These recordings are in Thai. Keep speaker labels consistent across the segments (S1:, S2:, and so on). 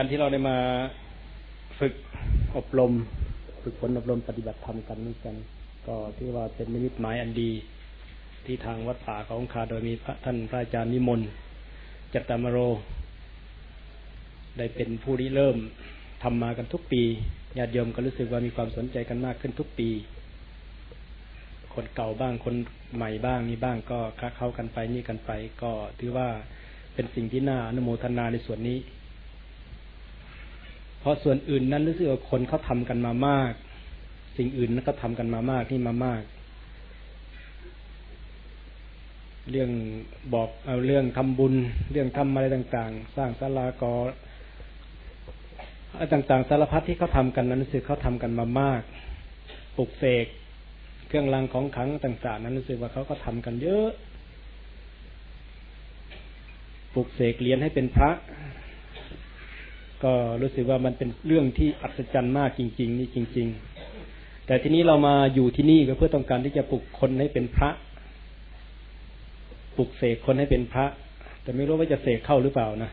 S1: การที่เราได้มาฝึกอบรม ฝึกฝนอบรมปฏิบัติธรรมกันนี้กัน ก็ที่ว่าเป็นนิมิตหมายอันดี ที่ทางวัดป่าของคาโดยมีพระท่านพระอาจารย์นิมนต์จัตตามโร ได้เป็นผู้ริเริ่มทำมากันทุกปีญาติโยมก็รู้สึกว่ามีความสนใจกันมากขึ้นทุกปี คนเก่าบ้างคนใหม่บ้างนี่บ้างก็ค้าเข้ากันไปนี่กันไป ก็ถือว่าเป็นสิ่งที่น่าอนุโมทนาในส่วนนี้ เพราะส่วนอื่นนั้นรู้สึกว่าคนเขาทากันมามาก สิ่งอื่นนั้นก็ทำกันมามากนี่มามาก เรื่องบอกเอาเรื่องทำบุญ เรื่องทำอะไรต่างๆ สร้างศาลากอต่างๆ สารพัดที่เขาทากันนั้นรู้สึกเขาทำกันมามากปลุกเสกเครื่องรางของขังต่าง ๆ นั้นรู้สึกว่าเขาก็ทำกันเยอะปลุกเสกเรียนให้เป็นพระ ก็รู้สึกว่ามันเป็นเรื่องที่อัศจรรย์มากจริง ๆ นี่จริง ๆ แต่ทีนี้เรามาอยู่ที่นี่ก็เพื่อต้องการที่จะปลุกคนให้เป็นพระ ปลุกเสกคนให้เป็นพระ แต่ไม่รู้ว่าจะเสกเข้าหรือเปล่านะ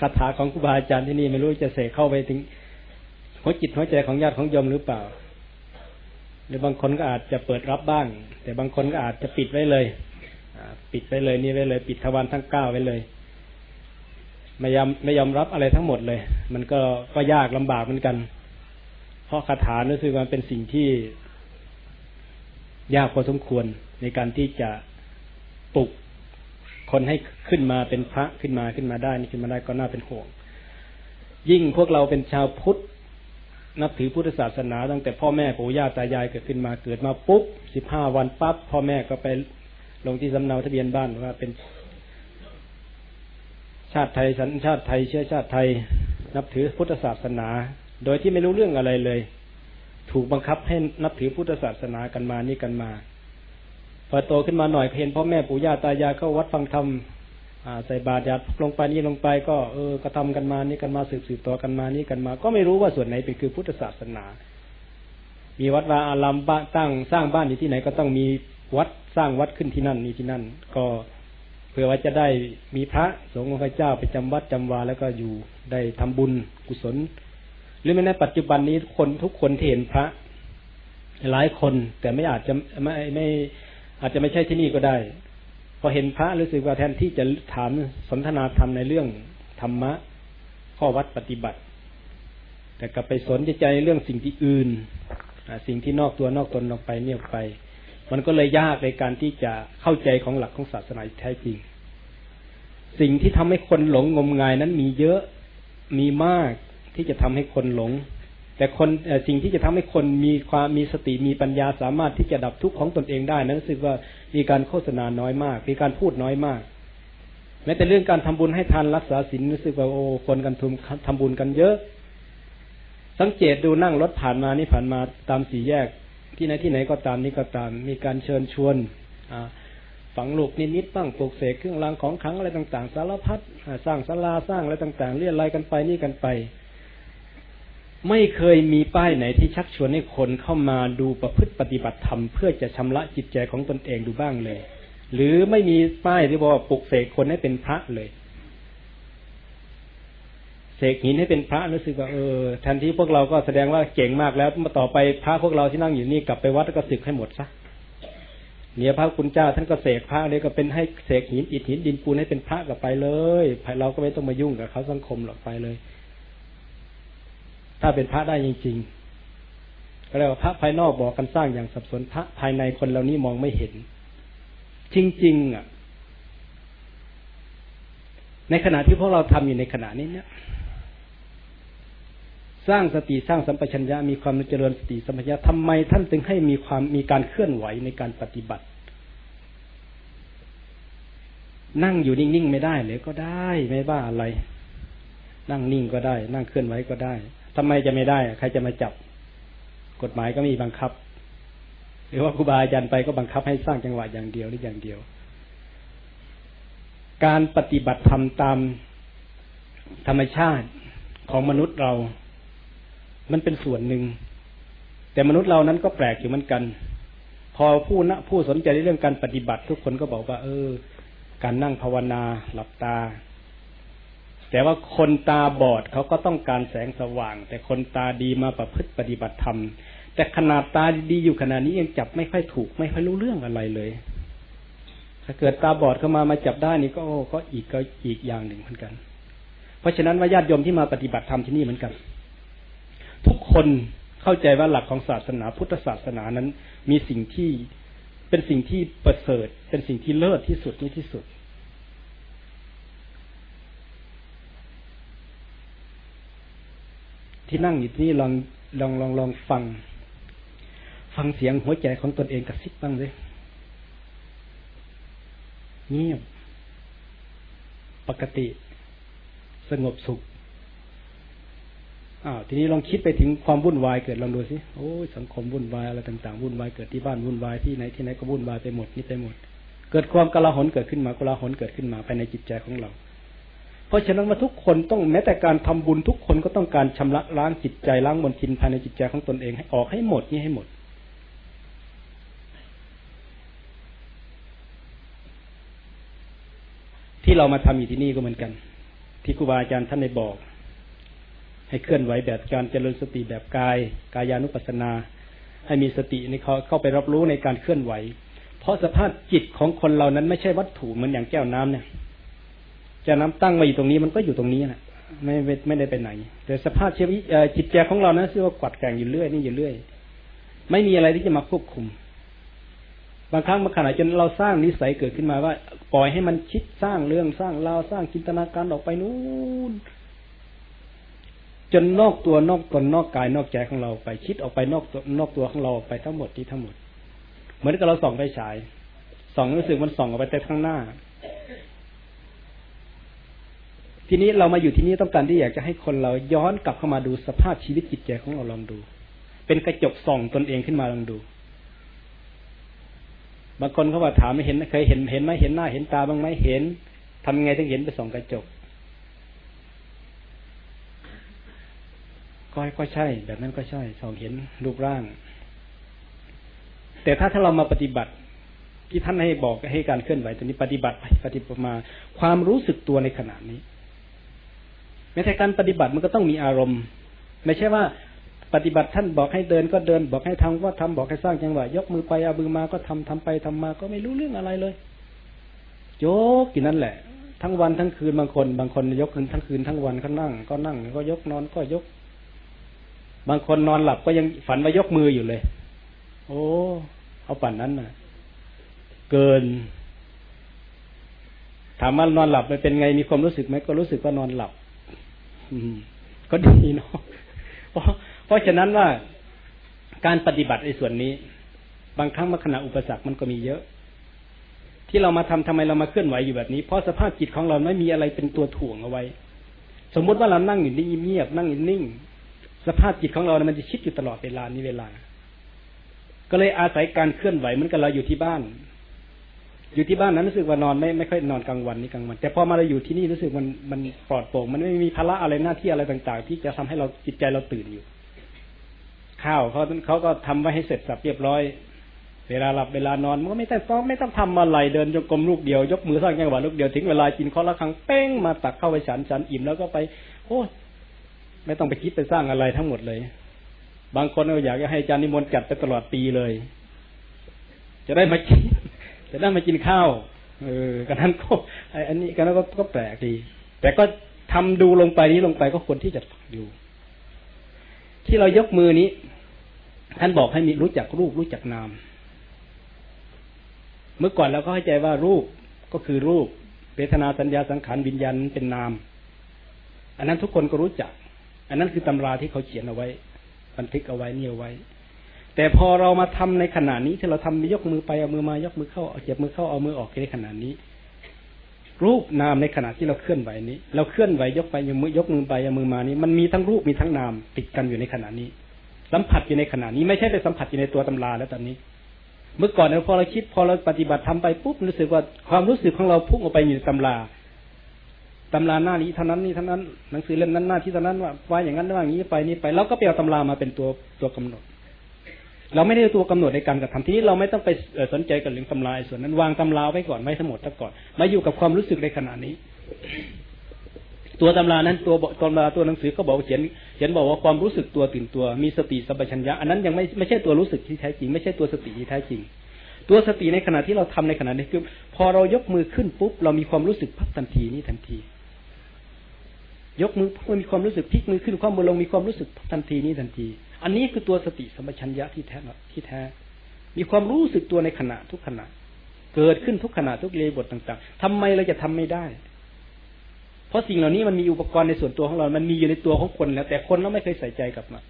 S1: คาถาของครูบาอาจารย์ที่นี่ไม่รู้จะเสกเข้าไปถึงหัวจิตหัวใจของญาติของโยมหรือเปล่า หรือบางคนก็อาจจะเปิดรับบ้าง แต่บางคนก็อาจจะปิดไว้เลยปิดไว้เลยนี่ไว้เลย ปิดทวารทั้งเก้าไว้เลย ไม่ยอมไม่ยอมรับอะไรทั้งหมดเลย มันก็ก็ยากลำบากเหมือนกัน เพราะคาถานี่คือมันเป็นสิ่งที่ ยากพอสมควรในการที่จะปลุกคนให้ขึ้นมาเป็นพระขึ้นมาขึ้นมาได้นี่ขึ้นมาได้ก็น่าเป็นห่วง ยิ่งพวกเราเป็นชาวพุทธนับถือพุทธศาสนา ตั้งแต่พ่อแม่ปู่ย่าตายายเกิดขึ้นมาเกิดมาปุ๊บสิบห้าวันปั๊บพ่อแม่ก็ไปลงที่สำเนาทะเบียนบ้านว่าเป็น ชาติไทยสัญชาติไทยเชื้อชาติไทย นับถือพุทธศาสนา โดยที่ไม่รู้เรื่องอะไรเลย ถูกบังคับให้นับถือพุทธศาสนากันมานี่กันมาพอโตขึ้นมาหน่อยเห็นพ่อแม่ปู่ย่าตายายเข้าวัดฟังธรรมใส่บาตรยัดลงไปนี่ลงไปก็เออกระทำกันมานี่กันมาสืบสืบต่อกันมานี่กันมา ก็ไม่รู้ว่าส่วนไหนเป็นคือพุทธศาสนา มีวัดวาอารามบ้านตั้งสร้างบ้านอยู่ที่ไหนก็ต้องมีวัดสร้างวัดขึ้นที่นั่นนี่ที่นั่น ก็ เพื่อว่าจะได้มีพระสงฆ์องค์เจ้าไปจำวัดจำวาแล้วก็อยู่ได้ทำบุญกุศล หรือแม้ในปัจจุบันนี้คนทุกคนที่เห็นพระ หลายคนแต่ไม่อาจจะไม่ไม่อาจจะไม่ใช่ที่นี่ก็ได้ พอเห็นพระรู้สึกว่าแทนที่จะถามสนทนาธรรมในเรื่องธรรมะ ข้อวัดปฏิบัติ แต่กลับไปสนใจในเรื่องสิ่งที่อื่นสิ่งที่นอกตัวนอกตนลงไปเนี่ยไป มันก็เลยยากในการที่จะเข้าใจของหลักของศาสนาแท้จริง สิ่งที่ทำให้คนหลงงมงายนั้นมีเยอะมีมากที่จะทำให้คนหลง แต่คนสิ่งที่จะทำให้คนมีความมีสติมีปัญญาสามารถที่จะดับทุกข์ของตนเองได้นั้นรู้สึกว่ามีการโฆษณาน้อยมาก มีการพูดน้อยมากแม้แต่เรื่องการทำบุญให้ทานรักษาศีลรู้สึกว่าโอ้คนกันทุมทำบุญกันเยอะ สังเกตดูนั่งรถผ่านมานี่ผ่านมาตามสี่แยก ที่ไหนที่ไหนก็ตามนี่ก็ตาม มีการเชิญชวนฝังลูกนิดๆบ้างปลูกเสกเครื่องรางของขลังอะไรต่าง ๆ สารพัดสร้างศาลาสร้างอะไรต่างๆเรียอะไรกันไปนี่กันไป ไม่เคยมีป้ายไหนที่ชักชวนให้คนเข้ามาดูประพฤติปฏิบัติธรรมเพื่อจะชำระจิตใจของตนเองดูบ้างเลย หรือไม่มีป้ายที่บอกปลุกเสกคนให้เป็นพระเลย เสกหินให้เป็นพระรู้สึกว่าเออแทนที่พวกเราก็แสดงว่าเก่งมากแล้วมาต่อไปพระพวกเราที่นั่งอยู่นี่กลับไปวัดก็สึกให้หมดซะเนี่ยพระคุณเจ้าท่านก็เสกพระเลยก็เป็นให้เสกหินอิฐหินดินปูนให้เป็นพระกลับไปเลยเราก็ไม่ต้องมายุ่งกับเขาสังคมหรอกไปเลย ถ้าเป็นพระได้จริงๆก็เรียกว่าพระภายนอกบอกกันสร้างอย่างสับสนพระภายในคนเหล่านี้มองไม่เห็น จริงๆอะ ในขณะที่พวกเราทำอยู่ในขณะนี้เนี่ย ร้างสติสร้างสัมปชัญญะมีความเจริญสติสัมปชัญญะทำไมท่านจึงให้มีความมีการเคลื่อนไหวในการปฏิบัติ นั่งอยู่นิ่งๆไม่ได้เลยก็ได้ไม่ว่าอะไร นั่งนิ่งก็ได้ นั่งเคลื่อนไหวก็ได้ทำไมจะไม่ได้ ใครจะมาจับ กฎหมายก็มีบังคับ หรือว่าครูบาอาจารย์ไปก็บังคับให้สร้างจังหวะอย่างเดียวหรืออย่างเดียว การปฏิบัติธรรมตามธรรมชาติของมนุษย์เรา มันเป็นส่วนหนึ่ง แต่มนุษย์เรานั้นก็แปลกอยู่เหมือนกัน พอผู้นะผู้สนใจในเรื่องการปฏิบัติ ทุกคนก็บอกว่า เออ การนั่งภาวนาหลับตา แต่ว่าคนตาบอดเขาก็ต้องการแสงสว่าง แต่คนตาดีมาประพฤติปฏิบัติธรรมแต่ขนาดตาดีอยู่ขนาดนี้ยังจับไม่ค่อยถูกไม่ค่อยรู้เรื่องอะไรเลย ถ้าเกิดตาบอดเข้ามามาจับได้นี่ก็ก็อีกก็อีกอย่างหนึ่งเหมือนกัน เพราะฉะนั้นว่าญาติโยมที่มาปฏิบัติธรรมที่นี่เหมือนกัน ทุกคนเข้าใจว่าหลักของศาสนา พุทธศาสนานั้น มีสิ่งที่เป็นสิ่งที่ประเสริฐ เป็นสิ่งที่เลิศที่สุดนี่ที่สุด ที่นั่งอยู่ที่ลองลองลองลองฟัง ฟังเสียงหัวใจของตนเองกระซิบบ้างเลยเงียบ ปกติ สงบสุข อ้าวทีนี้ลองคิดไปถึงความวุ่นวายเกิดลองดูสิโอ้ยสังคมวุ่นวายอะไรต่างๆวุ่นวายเกิดที่บ้านวุ่นวายที่ไหนที่ไหนก็วุ่นวายไปหมดนี่ไปหมด เกิดความกลาหนเกิดขึ้นมากลาหนเกิดขึ้นมาภายในจิตใจของเรา เพราะฉะนั้นว่าทุกคนต้องแม้แต่การทำบุญทุกคนก็ต้องการชำระล้างจิตใจล้างมลทินภายในจิตใจของตนเองให้ออกให้หมดนี่ให้หมดที่เรามาทำอยู่ที่นี่ก็เหมือนกัน ที่ครูบาอาจารย์ท่านได้บอก ให้เคลื่อนไหวแบบการเจริญสติแบบกาย กายานุปัสสนา ให้มีสติในเขาเข้าไปรับรู้ในการเคลื่อนไหว เพราะสภาพจิตของคนเรานั้นไม่ใช่วัตถุเหมือนอย่างแก้วน้ำเนี่ยจะน้ำตั้งมาอยู่ตรงนี้มันก็อยู่ตรงนี้นะไม่ไม่ได้ไปไหน แต่สภาพชีวิตจิตใจของเรานะชื่อว่ากวัดแกงอยู่เรื่อยนี่อยู่เรื่อย ไม่มีอะไรที่จะมาควบคุม บางครั้งบางขณะจนเราสร้างนิสัยเกิดขึ้นมาว่า ปล่อยให้มันคิดสร้างเรื่องสร้างราวสร้างจินตนาการออกไปนู้น จนนอกตัวนอกตนนอกกายนอกใจของเราไป คิดออกไปนอกตัวนอกตัวของเราไปทั้งหมดที่ทั้งหมด เหมือนกับเราส่องไปฉายส่องรู้สึกมันส่องออกไปแต่ข้างหน้า ทีนี้เรามาอยู่ที่นี่ต้องการที่อยากจะให้คนเราย้อนกลับเข้ามาดูสภาพชีวิตจิตใจของเราลองดู เป็นกระจกส่องตนเองขึ้นมาลองดูบางคนเขาว่าถามไม่เห็นเคยเห็นเห็นไหมเห็นหน้าเห็นตาบ้างไหมเห็นทำยังไงถึงเห็นไปส่องกระจก ก็ก็ใช่ แบบนั้นก็ใช่ส่องเห็นรูปร่าง แต่ถ้าถ้าเรามาปฏิบัติ ที่ท่านให้บอกให้การเคลื่อนไหวตัวนี้ปฏิบัติไปปฏิบัติมาความรู้สึกตัวในขณะนี้แม้แต่การปฏิบัติมันก็ต้องมีอารมณ์ ไม่ใช่ว่าปฏิบัติท่านบอกให้เดินก็เดิน บอกให้ทำก็ทำบอกให้สร้างจังหวะยกมือไปเอามือมาก็ทำทำไปทำมาก็ไม่รู้เรื่องอะไรเลยยกกี่นั่นแหละ ทั้งวันทั้งคืนบางคน บางคนยกคืนทั้งคืนทั้งวันก็นั่ง ก็นั่ง ก็ยกนอนก็ยก บางคนนอนหลับก็ยังฝันว่ายกมืออยู่เลย โอ้เอาปั่นนั้นน่ะเกิน ถามว่านอนหลับมันเป็นไงมีความรู้สึกไหมก็รู้สึกว่านอนหลับก็ดีเนาะเพราะเพราะฉะนั้นว่าการปฏิบัติในส่วนนี้ บางครั้งมาขณะอุปสรรคมันก็มีเยอะ ที่เรามาทำทำไมเรามาเคลื่อนไหวอยู่แบบนี้เพราะสภาพจิตของเราไม่มีอะไรเป็นตัวถ่วงเอาไว้ สมมุติว่าเรานั่งอยู่นิ่งเงียบนั่งอยู่นิ่ง สภาพจิตของเรามันจะคิดอยู่ตลอดเวลานี้เวลา ก็เลยอาศัยการเคลื่อนไหวเหมือนกับเราอยู่ที่บ้าน อยู่ที่บ้านนั้นรู้สึกว่านอนไม่ไม่ค่อยนอนกลางวันนี่กลางวัน แต่พอมาเราอยู่ที่นี่รู้สึกมันมันปลอดโปร่ง มันไม่มีภาระอะไรหน้าที่อะไรต่าง ๆ ที่จะทำให้เราจิตใจเราตื่นอยู่ ข้าวเขาเขาก็ทำไว้ให้เสร็จสับเรียบร้อยเวลาหลับเวลานอนมันก็ไม่ต้องไม่ต้องทำอะไรเดินจงกรมลูกเดียวยกมือสร้างจังหวะลูกเดียวถึงเวลากินข้อละครั้งเป้งมาตักเข้าไปฉันฉันอิ่มแล้วก็ไป โอ้ ไม่ต้องไปคิดไปสร้างอะไรทั้งหมดเลย บางคนก็อยากจะให้อาจารย์นิมนต์จัดไปตลอดปีเลย จะได้มาคิดจะได้มากินข้าว เออกันนั้นก็อันนี้กันนั้นก็ก็แปลกดี แต่ก็ทำดูลงไปนี้ลงไปก็ควรที่จะอยู่ ที่เรายกมือนี้ ท่านบอกให้มีรู้จักรูปรู้จักนาม เมื่อก่อนเราก็เข้าใจว่ารูปก็คือรูปเวทนาสัญญาสังขารวิญญาณเป็นนาม อันนั้นทุกคนก็รู้จัก อันนั้นคือตำราที่เขาเขียนเอาไว้ บันทึกเอาไว้เนี่เอาไว้ แต่พอเรามาทำในขณะนี้ที่เราทำยกมือไปเอามือมายกมือเข้าเอาเจ็บมือเข้าเอามือออกในขณะนี้ รูปนามในขณะที่เราเคลื่อนไหวนี้ เราเคลื่อนไหวยกไปยมือยกมือไปเอามือมานี้ มันมีทั้งรูปมีทั้งนามติดกันอยู่ในขณะนี้ สัมผัสอยู่ในขณะนี้ไม่ใช่ไปสัมผัสอยู่ในตัวตำราแล้วตอนนี้ เมื่อก่อนเราพอเราคิดพอเราปฏิบัติทำไปปุ๊บรู้สึกว่าความรู้สึกของเราพุ่งออกไปอยู่ในตำรา ตำราหน้านี้เท่านั้นนี่เท่านั้นหนังสือเล่มนั้นหน้าที่เท่านั้นว่าว่าอย่างนั้นว่าอย่างนี้ไปนี้ไปเราก็ไปเอาตำรามาเป็นตัวตัวกำหนด เราไม่ได้ตัวกำหนดในการกระทำทีนี้เราไม่ต้องไปสนใจกับเรื่องตำราส่วนนั้นวางตำราไว้ก่อนไว้ทั้งหมดทั้งก่อนมาอยู่กับความรู้สึกในขณะนี้ ตัวตำรานั้นตัวตำราตัวหนังสือก็บอกเขียนเขียนบอกว่าความรู้สึกตัวตื่นตัว มีสติสัมปชัญญะอันนั้นยังไม่ไม่ใช่ตัวรู้สึกที่แท้จริง ไม่ใช่ตัวสติที่แท้จริงตัวสติในขณะที่เราทำในขณะนี้คือ พอเรายกมือขึ้นปุ๊บเรามีความรู้สึกพับทันทีนี่ทันที ยกมือพมีความรู้สึกพลิกมือขึ้นความมือลงมีความรู้สึกทันทีนี้ทันที อันนี้คือตัวสติสัมปชัญญะที่แท้ที่แท้ มีความรู้สึกตัวในขณะทุกขณะ เกิดขึ้นทุกขณะทุกเรบทต่าง ๆทำไมเราจะทำไม่ได้ เพราะสิ่งเหล่านี้มันมีอุปกรณ์ในส่วนตัวของเรา มันมีอยู่ในตัวของคนแล้ว แต่คนเราไม่เคยใส่ใจกับมัน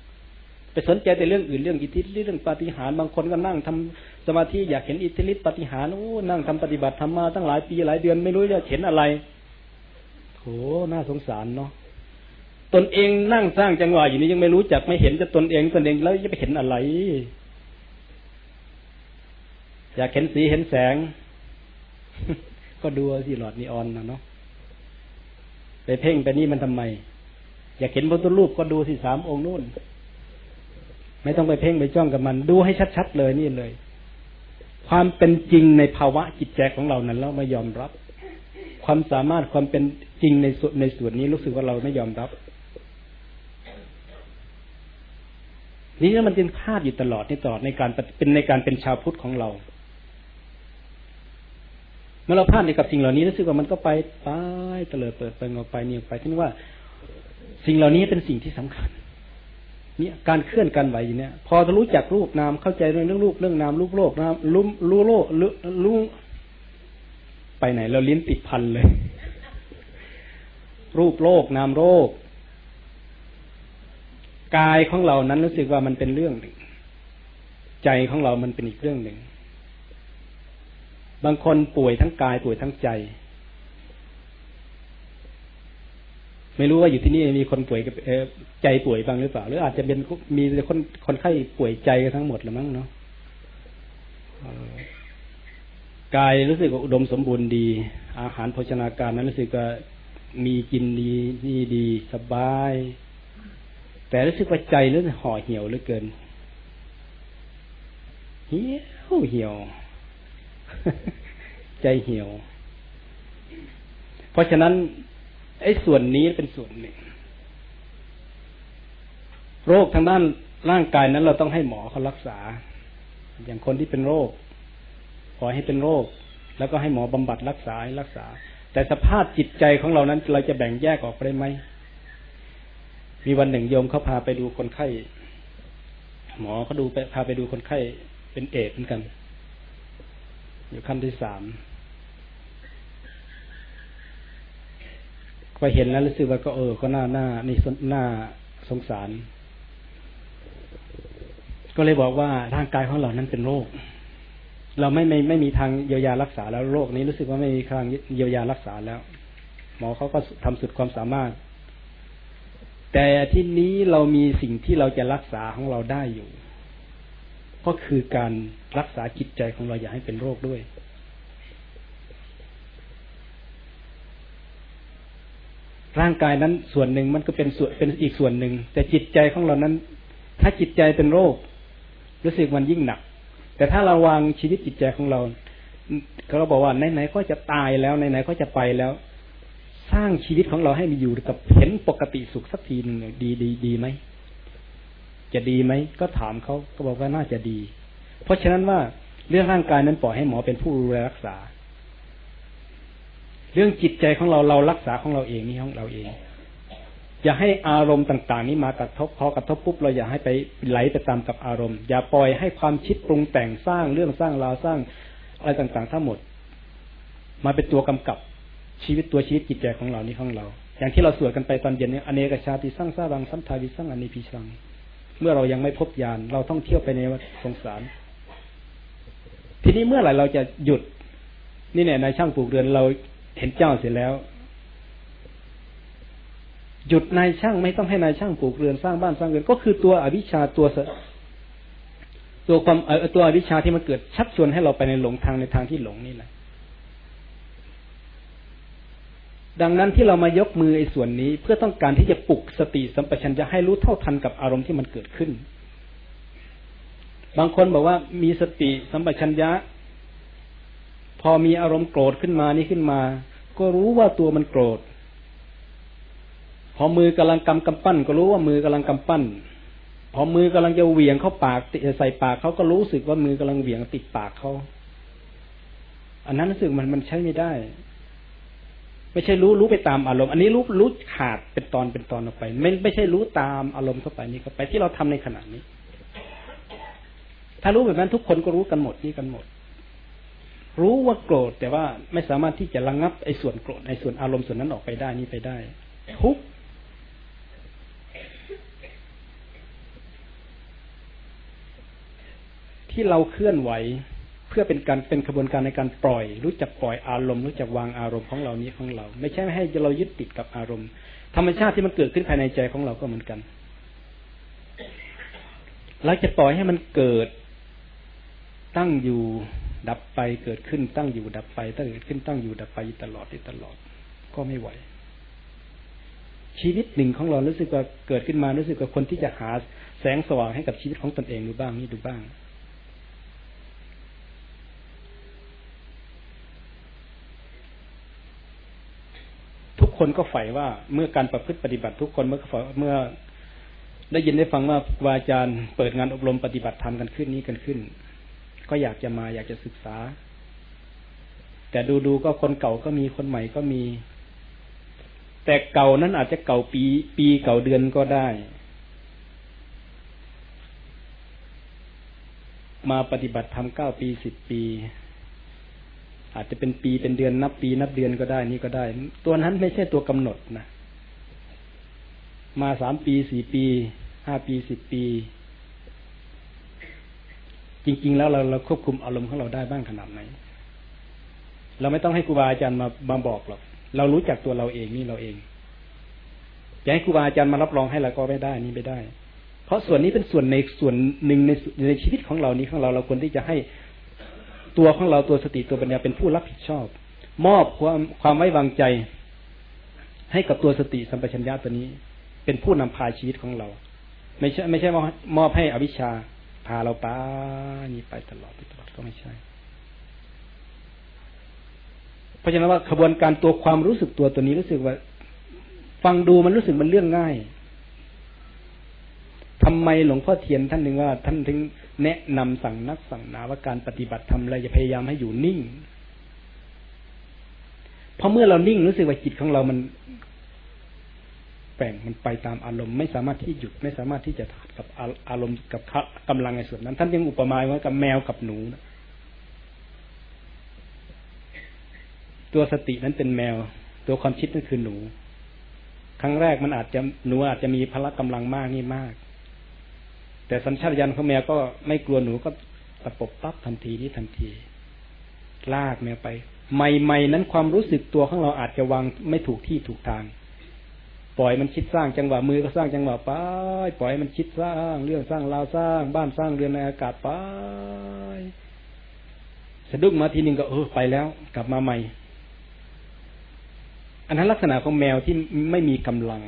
S1: ไปสนใจแต่เรื่องอื่นเรื่องอิทธิฤทธิ์เรื่องปฏิหารบางคนก็นั่งทำสมาธิอยากเห็นอิทธิฤทธิ์ปฏิหารโอ้นั่งทำปฏิบัติทำมาตั้งหลายปีหลายเดือนไม่รู้จะเห็นอะไร โหน่าสงสารเนาะตนเองนั่งสร้างจังหวะอยู่นี้ยังไม่รู้จักไม่เห็นจะตนเองตนเองแล้วจะไปเห็นอะไร อยากเห็นสีเห็นแสง ก็ดูสิหลอดนีออนนะเนาะไปเพ่งไปนี่มันทำไม อยากเห็นพระพุทธรูปก็ดูสิสามองค์นู่น ไม่ต้องไปเพ่งไปจ้องกับมัน ดูให้ชัดๆเลยนี่เลย ความเป็นจริงในภาวะจิตใจของเรานั้นเราไม่ยอมรับ ความสามารถความเป็นจริงในส่วนในส่วนนี้รู้สึกว่าเราไม่ยอมรับ นี่มันเป็นคาดอยู่ตลอดในตลอดในการเป็นในการเป็นชาวพุทธของเราเมื่อเราพลาดในกับสิ่งเหล่านี้รู้สึกว่ามันก็ไปไปเตลิดเปิดเปิงออกไปเนี่ยออกไปที่ว่า สิ่งเหล่านี้เป็นสิ่งที่สำคัญเนี่ยการเคลื่อนการไหวอยู่เนี่ย พอจะรู้จักรูปนามเข้าใจเรื่องเรื่องรูปเรื่องนามรูปโลกนามรู้รู้โลกรู้ ไปไหนเราลิ้นติดพันเลย รูปโลกนามโลกกายของเรานั้นรู้สึกว่ามันเป็นเรื่องหนึ่ง ใจของเรามันเป็นอีกเรื่องหนึ่ง บางคนป่วยทั้งกายป่วยทั้งใจ ไม่รู้ว่าอยู่ที่นี่มีคนป่วยใจป่วยบ้างหรือเปล่า หรืออาจจะเป็นมีคนคนไข้ป่วยใจกันทั้งหมดหรือมั้งเนาะ กายรู้สึกว่าอุดมสมบูรณ์ดี อาหารโภชนาการนั้นรู้สึกว่ามีกินดีนี่ดีสบาย แต่รู้สึกว่าใจรู้สึกห่อเหี่ยวเหลือเกินเหี่ยวเหี่ยว ใจเหี่ยว เพราะฉะนั้น ไอ้ส่วนนี้เป็นส่วนหนึ่งโรคทางด้านร่างกายนั้นเราต้องให้หมอเขารักษา อย่างคนที่เป็นโรค ขอให้เป็นโรค แล้วก็ให้หมอบำบัดรักษาให้รักษา แต่สภาพจิตใจของเรานั้นเราจะแบ่งแยกออกไปได้ไหมมีวันหนึ่งโยมเขาพาไปดูคนไข้ หมอเขาดูไปพาไปดูคนไข้เป็นเอดเหมือนกัน อยู่ขั้นที่สามพอเห็นแล้วรู้สึกว่าก็เออ ก็น่าหน้านี่หน้าสงสาร ก็เลยบอกว่าร่างกายของเรานั้นเป็นโรค เราไม่ไม่ไม่มีทางเยียวยารักษาแล้วโรคนี้รู้สึกว่าไม่มีทางเยียวยารักษาแล้ว หมอเขาก็ทำสุดความสามารถ แต่ที่นี้เรามีสิ่งที่เราจะรักษาของเราได้อยู่ ก็คือการรักษาจิตใจของเราอย่าให้เป็นโรคด้วย ร่างกายนั้นส่วนหนึ่งมันก็เป็นส่วนเป็นอีกส่วนหนึ่งแต่จิตใจของเรานั้น ถ้าจิตใจเป็นโรค รู้สึกมันยิ่งหนัก แต่ถ้าเราวางชีวิตจิตใจของเราเขาบอกว่าไหนๆก็จะตายแล้วไหนๆก็จะไปแล้ว สร้างชีวิตของเราให้มีอยู่กับเห็นปกติสุขสักทีนึงดีดีดีไหมจะดีไหมก็ถามเขาก็บอกว่าน่าจะดี เพราะฉะนั้นว่าเรื่องร่างกายนั้นปล่อยให้หมอเป็นผู้ดูแลรักษา เรื่องจิตใจของเราเรารักษาของเราเองนี่ของเราเอง อย่าให้อารมณ์ต่างๆ นี้มากระทบพอกระทบปุ๊บเราอย่าให้ไปไหลไปตามกับอารมณ์ อย่าปล่อยให้ความคิดปรุงแต่งสร้างเรื่องสร้างราวสร้างอะไรต่างๆ ทั้งหมด มาเป็นตัวกำกับชีวิตตัวชีวิตจิตใจของเรานี้ของเรา อย่างที่เราสวดกันไปตอนเย็นเนี้อเนกชาติสร้างสร้างสัมทาวิสังอนิพิชัง เมื่อเรายังไม่พบยานเราต้องเที่ยวไปในวัฏสงสาร ทีนี้เมื่อไหร่เราจะหยุด นี่เนี่ยนายช่างปลูกเรือนเราเห็นเจ้าเสร็จแล้ว หยุดนายช่างไม่ต้องให้นายช่างปลูกเรือนสร้างบ้านสร้างเรือนก็คือตัวอวิชชาตัวตัวความตัวอวิชชาที่มันเกิดชักชวนให้เราไปในหลงทางในทางที่หลงนี่แหละดังนั้นที่เรามายกมือไอ้ส่วนนี้ เพื่อต้องการที่จะปลุกสติสัมปชัญญะให้รู้เท่าทันกับอารมณ์ที่มันเกิดขึ้น บางคนบอกว่ามีสติสัมปชัญญะ พอมีอารมณ์โกรธขึ้นมานี่ขึ้นมา ก็รู้ว่าตัวมันโกรธ อมือกำลังกำกำปั้น ก็รู้ว่ามือกำลังกำปั้น พอมือกำลังจะเหวี่ยงเข้าปากใส่ปากเขาก็รู้สึกว่ามือกำลังเหวี่ยงติดปากเขาอันนั้นรู้สึกมันมันใช้ไม่ได้ ไม่ใช่รู้รู้ไปตามอารมณ์ อันนี้รู้รู้ขาดเป็นตอนเป็นตอนออกไป ไม่ไม่ใช่รู้ตามอารมณ์เข้าไปนี่เข้าไปที่เราทำในขณะนี้ ถ้ารู้แบบนั้นทุกคนก็รู้กันหมดนี่กันหมด รู้ว่าโกรธแต่ว่าไม่สามารถที่จะระงับไอ้ส่วนโกรธไอ้ส่วนอารมณ์ส่วนนั้นออกไปได้นี่ไปได้ ทุก ที่เราเคลื่อนไหว เพื่อเป็นการเป็นกระบวนการในการปล่อย รู้จักปล่อยอารมณ์รู้จักวางอารมณ์ของเรานี้ของเรา ไม่ใช่ให้เรายึดติดกับอารมณ์ ธรรมชาติที่มันเกิดขึ้นภายในใจของเราก็เหมือนกันเราจะปล่อยให้มันเกิดตั้งอยู่ดับไปเกิดขึ้นตั้งอยู่ดับไปตั้งเกิดขึ้นตั้งอยู่ดับไปตลอดตลอด ก็ไม่ไหว ชีวิตหนึ่งของเรารู้สึกว่าเกิดขึ้นมารู้สึกว่าคนที่จะหาแสงสว่างให้กับชีวิตของตนเองดูบ้างนี่ดูบ้าง คนก็ใฝ่ว่าเมื่อการประพฤติปฏิบัติทุกคนเมื่อเมื่อได้ยินได้ฟังว่าครูอาจารย์เปิดงานอบรมปฏิบัติธรรมกันขึ้นนี้กันขึ้น ก็อยากจะมาอยากจะศึกษา แต่ดูดูก็คนเก่าก็มีคนใหม่ก็มี แต่เก่านั้นอาจจะเก่าปี ปีเก่าเดือนก็ได้ มาปฏิบัติธรรมเก้าปีสิบปี อาจจะเป็นปีเป็นเดือนนับปีนับเดือนก็ได้นี่ก็ได้ ตัวนั้นไม่ใช่ตัวกำหนดนะ มาสามปีสี่ปีห้าปีสิบปี จริง ๆ แล้วเราเราควบคุมอารมณ์ของเราได้บ้างขนาดไหน เราไม่ต้องให้ครูบาอาจารย์มามาบอกหรอกเรารู้จักตัวเราเองนี่เราเองจะให้ครูบาอาจารย์มารับรองให้เราก็ไม่ได้นี่ไม่ได้ เพราะส่วนนี้เป็นส่วนในส่วนหนึ่งในในชีวิตของเรานี้ของเราเราควรที่จะให้ ตัวของเราตัวสติตัวปัญญาเป็นผู้รับผิดชอบ มอบความความไว้วางใจ ให้กับตัวสติสัมปชัญญะตัวนี้ เป็นผู้นำพาชีวิตของเรา ไม่ใช่ ไม่ใช่มอบให้อวิชชาพาเราไปนี่ไปตลอดไปตลอดก็ไม่ใช่ เพราะฉะนั้นว่าขบวนการตัวความรู้สึกตัวตัวนี้รู้สึกว่า ฟังดูมันรู้สึกมันเรื่องง่าย ทำไมหลวงพ่อเทียนท่านหนึ่งว่า ท่านถึงแนะนำสั่งนักสั่งนาว่าการปฏิบัติทำอะไรจะพยายามให้อยู่นิ่ง เพราะเมื่อเรานิ่งรู้สึกว่าจิตของเรามันแปลงมันไปตามอารมณ์ไม่สามารถที่หยุดไม่สามารถที่จะกับอารมณ์กับกำลังในส่วนนั้น ท่านยังอุปมาไว้กับแมวกับหนูนะตัวสตินั้นเป็นแมว ตัวความคิดนั่นคือหนู ครั้งแรกมันอาจจะหนูอาจจะมีพละกำลังมากนี่มาก แต่สัญชาตญาณของแมวก็ไม่กลัวหนูก็ตะปบปั๊บทันทีนี้ทันที ลากแมวไป ใหม่ๆนั้นความรู้สึกตัวของเราอาจจะวางไม่ถูกที่ถูกทาง ปล่อยมันคิดสร้างจังหวะมือก็สร้างจังหวะไปปล่อยมันคิดสร้างเรื่องสร้างราวสร้าง บ้านสร้างเรือนในอากาศไปสะดุ้งมาทีหนึ่งก็เออไปแล้ว กลับมาใหม่ อันนั้นลักษณะของแมวที่ไม่มีกำลัง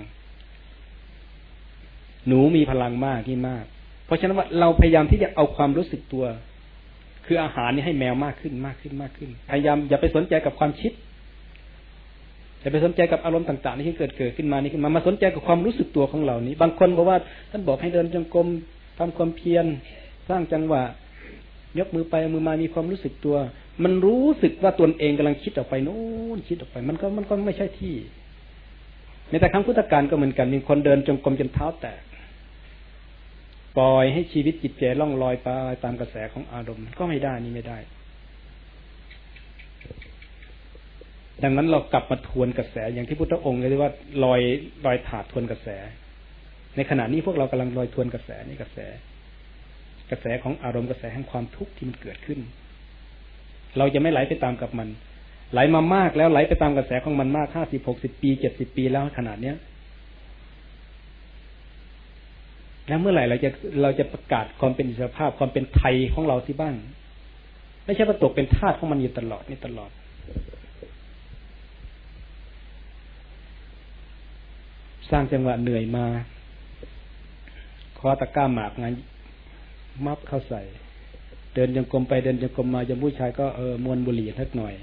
S1: หนูมีพลังมากที่มาก ราะฉะนั้นว่าเราพยายามที่จะเอาความรู้สึกตัว คืออาหารนี่ให้แมวมากขึ้นมากขึ้นมากขึ้น พยายามอย่าไปสนใจกับความคิดอย่าไปสนใจกับอารมณ์ต่างๆที่เกิดเกิดขึ้นมานี่ขึ้นมามาสนใจกับความรู้สึกตัวของเรานี้ บางคนบอกว่าท่านบอกให้เดินจงกรมทำความเพียรสร้างจังหวะยกมือไปมือมามีความรู้สึกตัว มันรู้สึกว่าตนเองกำลังคิดออกไปโน้นคิดออกไป มันก็มันก็ไม่ใช่ที่ในแต่ครั้งพุทธกาลก็เหมือนกันมีคนเดินจงกรมจนเท้าแตก ปล่อยให้ชีวิตจิตใจล่องลอยไปตามกระแสของอารมณ์ก็ไม่ได้นี่ไม่ได้ ดังนั้นเรากลับมาทวนกระแสอย่างที่พุทธองค์เรียกว่าลอยลอยถาดทวนกระแส ในขณะนี้พวกเรากำลังลอยทวนกระแสนี่กระแส กระแสของอารมณ์กระแสแห่งความทุกข์ที่มันเกิดขึ้น เราจะไม่ไหลไปตามกับมัน ไหลมามากแล้วไหลไปตามกระแสของมันมากห้าสิบหกสิบปีเจ็ดสิบปีแล้วขนาดเนี้ย แล้วเมื่อไหร่เราจะเราจะประกาศความเป็นอิสรภาพความเป็นไทยของเราที่บ้าง ไม่ใช่ประตกเป็นทาสของมันอยู่ตลอดนี่ตลอด สร้างจังหวะเหนื่อยมาคอตะก้าหมากงานมับเข้าใส่ เดินยังกลมไปเดินยังกลมมาจำผู้ชายก็เออมวนบุหรี่ทักหน่อย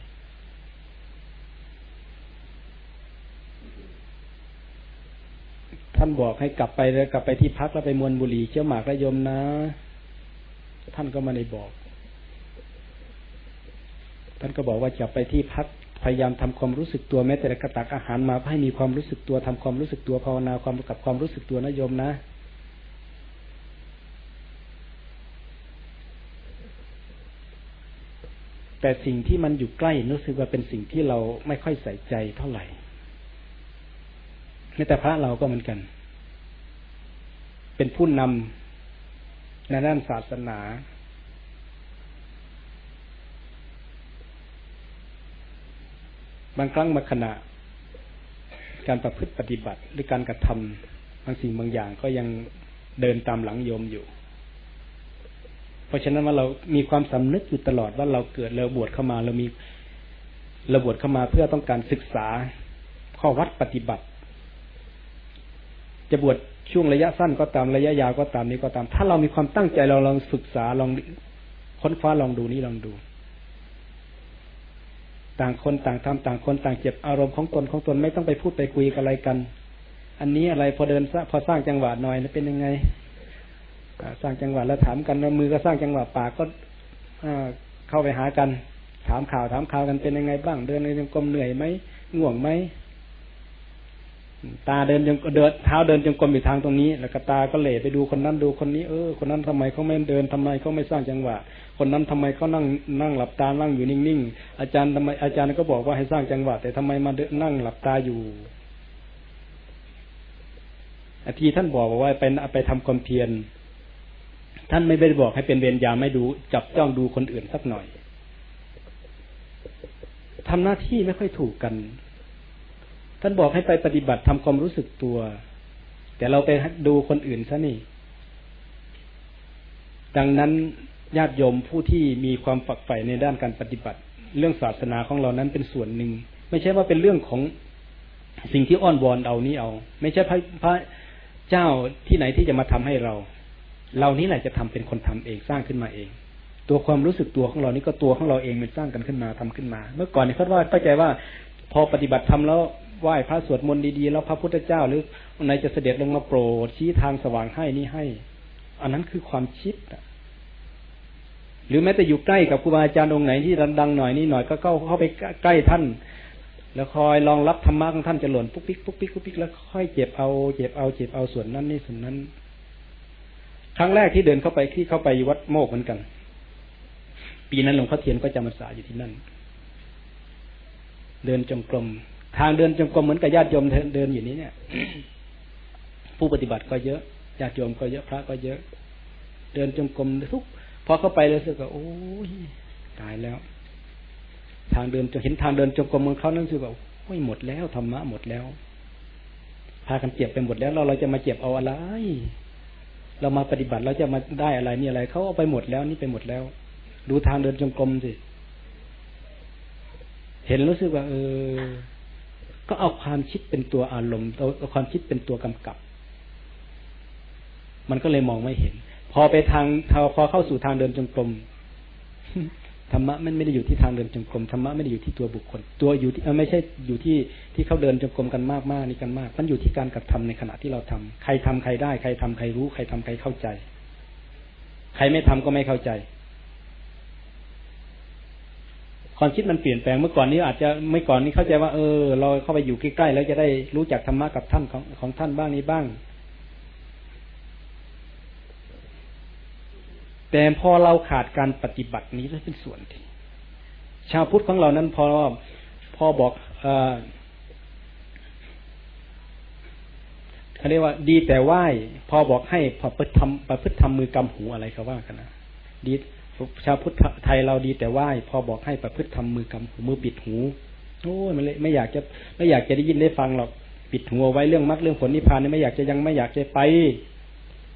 S1: ท่านบอกให้กลับไปแล้วกลับไปที่พักแล้วไปมวนบุหรี่เชี่ยวหมากระยมนะ ท่านก็มาในบอก ท่านก็บอกว่าจะไปที่พักพยายามทำความรู้สึกตัวแม้แต่กระตักอาหารมาให้มีความรู้สึกตัวทำความรู้สึกตัวภาวนาความกับความรู้สึกตัวนะโยมนะแต่สิ่งที่มันอยู่ใกล้รู้สึกว่าเป็นสิ่งที่เราไม่ค่อยใส่ใจเท่าไหร่ ม้แต่พระเราก็เหมือนกัน เป็นผู้นำในด้านศาสนา บางครั้งบางขณะ การประพฤติปฏิบัติหรือการกระทำบางสิ่งบางอย่างก็ยังเดินตามหลังโยมอยู่ เพราะฉะนั้นว่าเรามีความสำนึกอยู่ตลอดว่าเราเกิดเราบวชเข้ามาเรามีเราบวชเข้ามาเพื่อต้องการศึกษาข้อวัดปฏิบัติ จะบวชช่วงระยะสั้นก็ตามระยะยาวก็ตามนี้ก็ตาม ถ้าเรามีความตั้งใจเราลองศึกษาลองค้นคว้าลองดูนี้ลองดู ต่างคนต่างทำต่างคนต่างเจ็บอารมณ์ของตนของตนไม่ต้องไปพูดไปคุยกันอะไรกัน อันนี้อะไรพอเดินพอสร้างจังหวะหน่อยเป็นยังไงสร้างจังหวะแล้วถามกันมือก็สร้างจังหวะปากก็เข้าไปหากัน ถามข่าวถามข่าวกันเป็นยังไงบ้าง เดินในจงกรมเหนื่อยไหมง่วงไหม ตาเดินจงเดินเท้าเดินจงกรมอยู่ทางตรงนี้ แล้วก็ตาก็เหล่ไปดูคนนั้นดูคนนี้เออคนนั้นทำไมเขาไม่เดินทำไมเขาไม่สร้างจังหวะ คนนั้นทำไมเขานั่งนั่งหลับตานั่งอยู่นิ่งๆอาจารย์ทำไมอาจารย์ก็บอกว่าให้สร้างจังหวะ แต่ทำไมมานั่งหลับตาอยู่อทีท่านบอกว่าไปไปทำความเพียรท่านไม่ได้บอกให้เป็นเวรยามไม่ดู จับจ้องดูคนอื่นสักหน่อยทำหน้าที่ไม่ค่อยถูกกัน ท่านบอกให้ไปปฏิบัติทำความรู้สึกตัว แต่เราไปดูคนอื่นซะนี่ ดังนั้นญาติโยมผู้ที่มีความฝักใฝ่ในด้านการปฏิบัติ เรื่องศาสนาของเรานั้นเป็นส่วนหนึ่ง ไม่ใช่ว่าเป็นเรื่องของสิ่งที่อ้อนวอนเอานี้เอา ไม่ใช่พระพระเจ้าที่ไหนที่จะมาทำให้เรา เรานี้แหละจะทำเป็นคนทำเองสร้างขึ้นมาเอง ตัวความรู้สึกตัวของเรานี่ก็ตัวของเราเองมันสร้างกันขึ้นมาทำขึ้นมา เมื่อก่อนเนี่ยเขาว่าเข้าใจว่า พอปฏิบัติทำแล้วไหว้พระสวดมนต์ดีๆแล้วพระพุทธเจ้า หรือไหนจะเสด็จลงมาโปรดชี้ทางสว่างให้นี่ให้ อันนั้นคือความคิดหรือแม้แต่อยู่ใกล้กับครูบาอาจารย์องค์ไหนที่ดังๆหน่อยนี่หน่อยก็เข้าเข้าไปใกล้ท่าน แล้วคอยรองรับธรรมะของท่านจะหล่นปุ๊กปิ๊กปุ๊กปิ๊กปุ๊กปิ๊กแล้วค่อยเจ็บเอาเจ็บเอาเจ็บเอาส่วนนั้นนี่ส่วนนั้น ครั้งแรกที่เดินเข้าไปที่เข้าไปวัดโมกเหมือนกัน ปีนั้นหลวงพ่อเทียนก็จำพรรษาอยู่ที่นั่น เดินจงกรม ทางเดินจงกรมเหมือนกับญาติโยมเดินอยู่นี้เนี่ย ผู้ปฏิบัติก็เยอะญาติโยมก็เยอะพระก็เยอะ เดินจงกรมทุกพอเข้าไปเลยสึกว่าโอ้ยตายแล้ว ทางเดินจะเห็นทางเดินจงกรมของเขานั่นคือแบบโอ้ยหมดแล้วธรรมะหมดแล้วพากันเจ็บไปหมดแล้วเราเราจะมาเจ็บเอาอะไร เรามาปฏิบัติเราจะมาได้อะไรนี่อะไรเขาเอาไปหมดแล้วนี่ไปหมดแล้ว ดูทางเดินจงกรมสิ เห็นรู้สึกว่า เออ ก็เอาความคิดเป็นตัวอารมณ์เอาความคิดเป็นตัวกำกับ มันก็เลยมองไม่เห็น พอไปทางพอเข้าสู่ทางเดินจงกรมธรรมะมันไม่ได้อยู่ที่ทางเดินจงกรมธรรมะไม่ได้อยู่ที่ตัวบุคคล ตัวอยู่ที่ไม่ใช่อยู่ที่ที่เขาเดินจงกรมกันมากมากนี่กันมาก มันอยู่ที่การกระทำในขณะที่เราทำใครทำใครได้ ใครทำใครรู้ ใครทำใครเข้าใจ ใครไม่ทำก็ไม่เข้าใจ ความคิดมันเปลี่ยนแปลงเมื่อก่อนนี้อาจจะไม่ก่อนนี้เข้าใจว่าเออ เราเข้าไปอยู่ใกล้ๆแล้วจะได้รู้จักธรรมะกับท่านของของท่านบ้างนี้บ้าง แต่พอเราขาดการปฏิบัตินี้จะเป็นส่วนที่ชาวพุทธของเรานั้นพอพอบอกเอเขาเรียกว่า ดีแต่ไหว้พอบอกให้พอประพฤติทำประพฤติทำมือกำหูอะไรเขาว่ากันนะดี ชาวพุทธไทยเราดีแต่ไหว้พอบอกให้ประพฤติทำมือกำมือปิดหูโอ้ยมันเลยไม่อยากจะไม่อยากจะได้ยินได้ฟังหรอกปิดหัวไว้เรื่องมรรคเรื่องผลนิพพานนี่ไม่อยากจะยังไม่อยากจะไป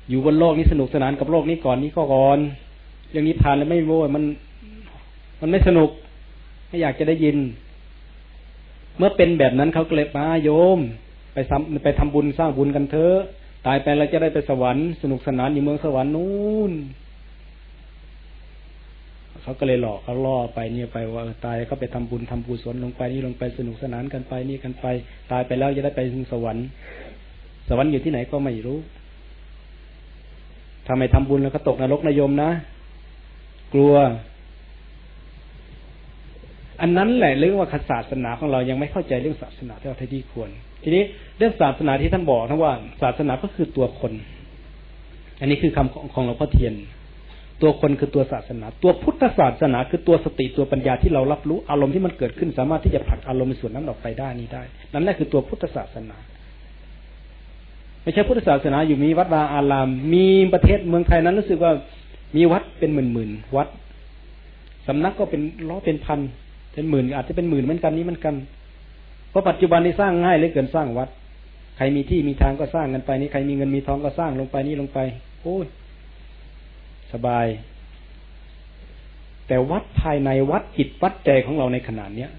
S1: อยู่บนโลกนี้สนุกสนานกับโลกนี้ก่อนนี้ก็ก่อนเรื่องนี้ผ่านแล้วไม่โวยมัน มันไม่สนุก ไม่อยากจะได้ยิน เมื่อเป็นแบบนั้นเขาก็เลยมาโยม ไปทำไปทำบุญสร้างบุญกันเถอะตายไปเราจะได้ไปสวรรค์สนุกสนานอยู่เมืองสวรรค์นู่น เขาก็เลยหลอกเขาล่อไปเนี่ยไปว่าตายก็ไปทำบุญทำบุญสวนลงไปนี่ลงไปสนุกสนานกันไปนี่กันไป ตายไปแล้วจะได้ไปสวรรค์ สวรรค์อยู่ที่ไหนก็ไม่รู้ทำไมทำบุญแล้วก็ตกนรกนายมนะ กลัว อันนั้นแหละเรื่องว่าศาสนาของเรายังไม่เข้าใจเรื่องศาสนาเท่าที่ควร ทีนี้เรื่องศาสนาที่ท่านบอกทั้งว่าศาสนาก็คือตัวคน อันนี้คือคำของของหลวงพ่อเทียน ตัวคนคือตัวศาสนา ตัวพุทธศาสนา คือตัวสติตัวปัญญาที่เรารับรู้อารมณ์ที่มันเกิดขึ้น สามารถที่จะผลักอารมณ์ในส่วนนั้นออกไปได้นี้ได้ นั่นแหละคือตัวพุทธศาสนาไม่ใช่พุทธศาสนาอยู่มีวัดวาอาราม มีประเทศเมืองไทยนั้นรู้สึกว่ามีวัดเป็นหมื่นหมื่นวัดสำนักก็เป็นร้อยเป็นพันเป็นหมื่นอาจจะเป็นหมื่นเหมือนกันนี้เหมือนกันเพราะปัจจุบันนี้สร้างง่ายเลยเกินสร้างวัด ใครมีที่มีทางก็สร้างกันไปนี่ใครมีเงินมีทองก็สร้างลงไปนี่ลงไป โอ้ย สบาย แต่วัดภายในวัดจิตวัดใจของเราในขนาดเนี้ย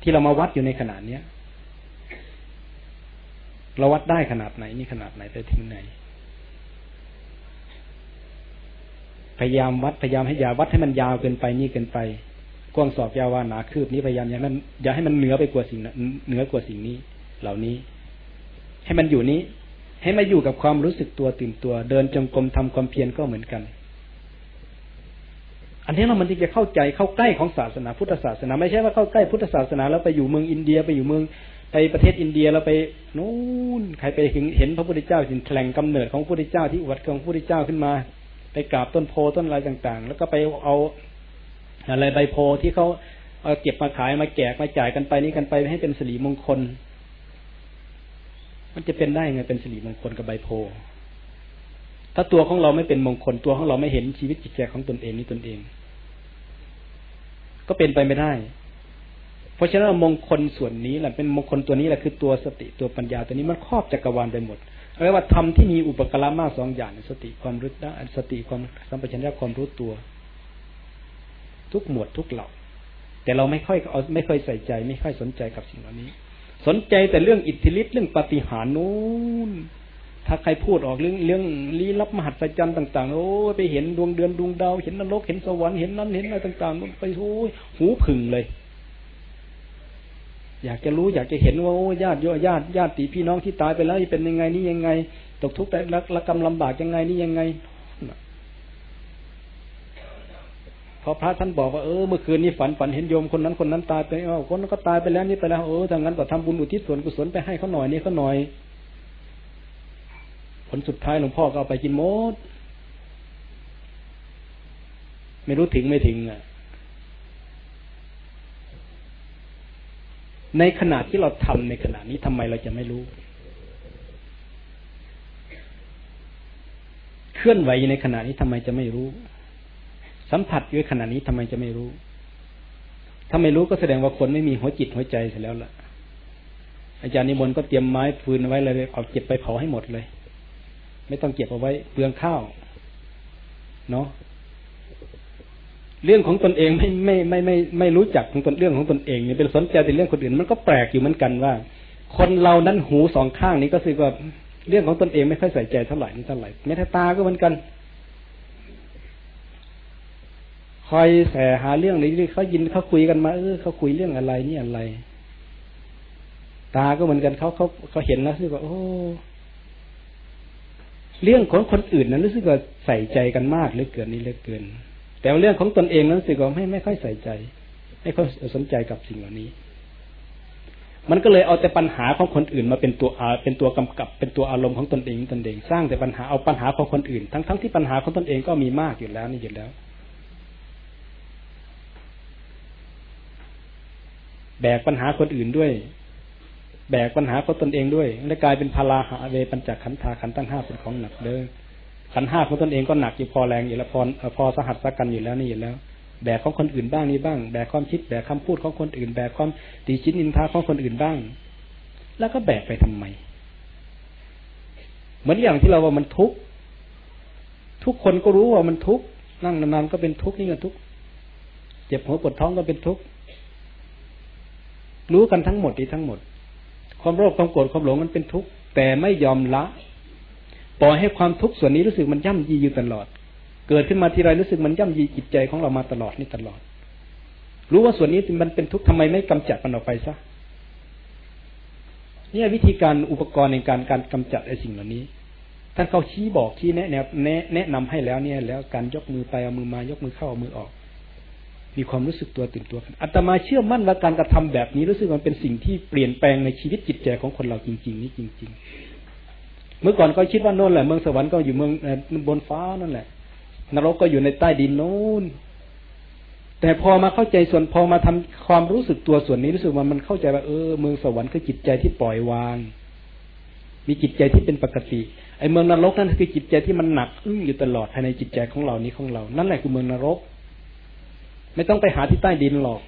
S1: ที่เรามาวัดอยู่ในขนาดเนี้ย เราวัดได้ขนาดไหน นี่ขนาดไหนไปถึงไหน พยายามวัดพยายามให้ยาวัดให้มันยาวเกินไปนี่เกินไปกว้างศอกยาววาหนาคืบนี้พยายามอย่าให้มันอย่าให้มันเหนือไปกว่าสิ่งเหนือกว่าสิ่งนี้ เหล่านี้ ให้มันอยู่นี้ ให้มาอยู่กับความรู้สึกตัวตื่นตัว เดินจงกรมทำความเพียรก็เหมือนกัน อันนี้เรามันที่จะเข้าใจเข้าใกล้ของศาสนาพุทธศาสนา ไม่ใช่ว่าเข้าใกล้พุทธศาสนาแล้วไปอยู่เมืองอินเดียไปอยู่เมืองไปประเทศอินเดียเราไปนู้นใครไปเห็นเห็นพระพุทธเจ้าสินแหล่งกำเนิดของพระพุทธเจ้าที่อวดของพระพุทธเจ้าขึ้นมา ไปกราบต้นโพต้นอะไรต่างๆ แล้วก็ไปเอาอะไรใบโพที่เขาเอาเก็บมาขายมาแจกมาจ่ายกันไปนี้กันไปให้เป็นสิริมงคล มันจะเป็นได้ยังไงเป็นสิริมงคลกับใบโพ ถ้าตัวของเราไม่เป็นมงคลตัวของเราไม่เห็นชีวิตจิตใจของตนเองนี่ตนเอง ก็เป็นไปไม่ได้ เพราะฉะนั้นมงคลส่วนนี้แหละเป็นมงคลตัวนี้แหละคือตัวสติตัวปัญญาตัวนี้มันครอบจักรวาลไปหมดเรียกว่าธรรมที่มีอุปกรณ์มากสองอย่างสติความรู้ได้สติความสัมปชัญญะความรู้ตัว ทุกหมวดทุกเหล่าแต่เราไม่ค่อยเอาไม่ค่อยใส่ใจ ไม่ค่อยสนใจกับสิ่งเหล่านี้ สนใจแต่เรื่องอิทธิฤทธิ์เรื่องปฏิหารนู้นถ้าใครพูดออกเรื่องเรื่องลี้ลับมหัศจรรย์ต่าง ๆ โอ้ไปเห็นดวงเดือนดวงดาวเห็นนรกเห็นสวรรค์เห็นนั้นเห็นอะไรต่างๆไปโอ้หูผึ่งเลย อยากจะรู้อยากจะเห็นว่าโอ้ญาติโยญาติญาติพี่น้องที่ตายไปแล้วเป็นยังไงนี่ยังไง ตกทุกข์แต่ละกรรมลำบากยังไงนี่ยังไง พอพระท่านบอกว่าเออเมื่อคืนนี้ฝันฝันเห็นโยมคนนั้นคนนั้นตายไปเออคนนั้นก็ตายไปแล้วนี่ไปแล้วเออถ้างั้นก็ทำบุญอุทิศส่วนกุศลไปให้เขาหน่อยนี่เขาหน่อย ผลสุดท้ายหลวงพ่อก็เอาไปกินหมดไม่รู้ถึงไม่ถึงอะในขณะที่เราทำในขณะนี้ทำไมเราจะไม่รู้ เคลื่อนไหวในขณะนี้ทำไมจะไม่รู้ สัมผัสอยู่ขณะนี้ทำไมจะไม่รู้ ถ้าไม่รู้ก็แสดงว่าคนไม่มีหัวจิตหัวใจเสียแล้วล่ะ อาจารย์นิมนต์ก็เตรียมไม้ฟืนไว้เลยเอาเก็บไปเผาให้หมดเลย ไม่ต้องเก็บเอาไว้เปลืองข้าวเนาะเรื่องของตนเองไม่ไม่ไม่ไม่ไม่รู้จักของตนเรื่องของตนเองเนี่ยเป็นสนใจแต่เรื่องคนอื่นมันก็แปลกอยู่เหมือนกันว่า คนเรานั้นหูสองข้างนี้ก็คือว่าเรื่องของตนเองไม่ค่อยใส่ใจเท่าไหร่นี่เท่าไหร่แม้แต่ตาก็เหมือนกัน คอยแสหาเรื่องนี้เขายินเขาคุยกันมาเออเขาคุยเรื่องอะไรนี่อะไร ตาก็เหมือนกันเขาเขาเขาเห็นแล้วรู้สึกว่าโอ้เรื่องของคนอื่นนั้นรู้สึกว่าใส่ใจกันมากเหลือเกินนี่เหลือเกิน แต่เรื่องของตนเองนั้นสิก็ไม่ไม่ค่อยใส่ใจ ไม่ค่อยสนใจกับสิ่งเหล่านี้ มันก็เลยเอาแต่ปัญหาของคนอื่นมาเป็นตัวอาเป็นตัวกำกับ เป็นตัวอารมณ์ของตนเองตนเอง สร้างแต่ปัญหาเอาปัญหาของคนอื่น ทั้งทั้งที่ปัญหาของตนเองก็มีมากอยู่แล้วนี่อยู่แล้ว แบกปัญหาคนอื่นด้วย แบกปัญหาของตนเองด้วย และกลายเป็นพาราหาเวปัญจขันธาขันตั้งห้าเป็นของหนักเด้อขันห้าของตนเองก็หนักอยู่พอแรงอยู่แล้วพอพอสหัสสักกันอยู่แล้วนี่อยู่แล้ว แบกของคนอื่นบ้างนี่บ้าง แบกความคิดแบกคำพูดของคนอื่น แบกความตีชิ้นอินทาของคนอื่นบ้าง แล้วก็แบกไปทำไม เหมือนอย่างที่เราว่ามันทุกข์ทุกคนก็รู้ว่ามันทุกข์นั่งนานๆก็เป็นทุกข์นี่ก็ทุกข์เจ็บหัวปวดท้องก็เป็นทุกข์ รู้กันทั้งหมดที่ทั้งหมด ความโลภความโกรธความหลงมันเป็นทุกข์แต่ไม่ยอมละปล่อยให้ความทุกข์ส่วนนี้รู้สึกมันย่ำยีอยู่ตลอด เกิดขึ้นมาทีไรรู้สึกมันย่ำยีจิตใจของเรามาตลอดนี่ตลอด รู้ว่าส่วนนี้มันเป็นทุกข์ทำไมไม่กำจัดมันออกไปซะเนี่ยวิธีการอุปกรณ์ในการการกำจัดไอ้สิ่งเหล่านี้ท่านเขาชี้บอกชี้แนะแนวแนะแนะนำให้แล้วเนี่ยแล้วการยกมือไปเอามือมายกมือเข้าเอามือออก มีความรู้สึกตัวตื่นตัวอัตมาเชื่อมั่นว่าการกระทำแบบนี้รู้สึกมันเป็นสิ่งที่เปลี่ยนแปลงในชีวิตจิตใจของคนเราจริง ๆ นี่จริง ๆ เมื่อก่อนก็คิดว่าโน่นแหละเมืองสวรรค์ก็อยู่เมืองบนฟ้านั่นแหละ นรกก็อยู่ในใต้ดินโน้นแต่พอมาเข้าใจส่วนพอมาทำความรู้สึกตัวส่วนนี้รู้สึกว่ามันเข้าใจว่าเออเมืองสวรรค์คือจิตใจที่ปล่อยวาง มีจิตใจที่เป็นปกติไอ้เมืองนรกนั่นคือจิตใจที่มันหนักอึ้งอยู่ตลอดภายในจิตใจของเรานี้ของเรา นั่นแหละคือเมืองนรก ไม่ต้องไปหาที่ใต้ดินหรอก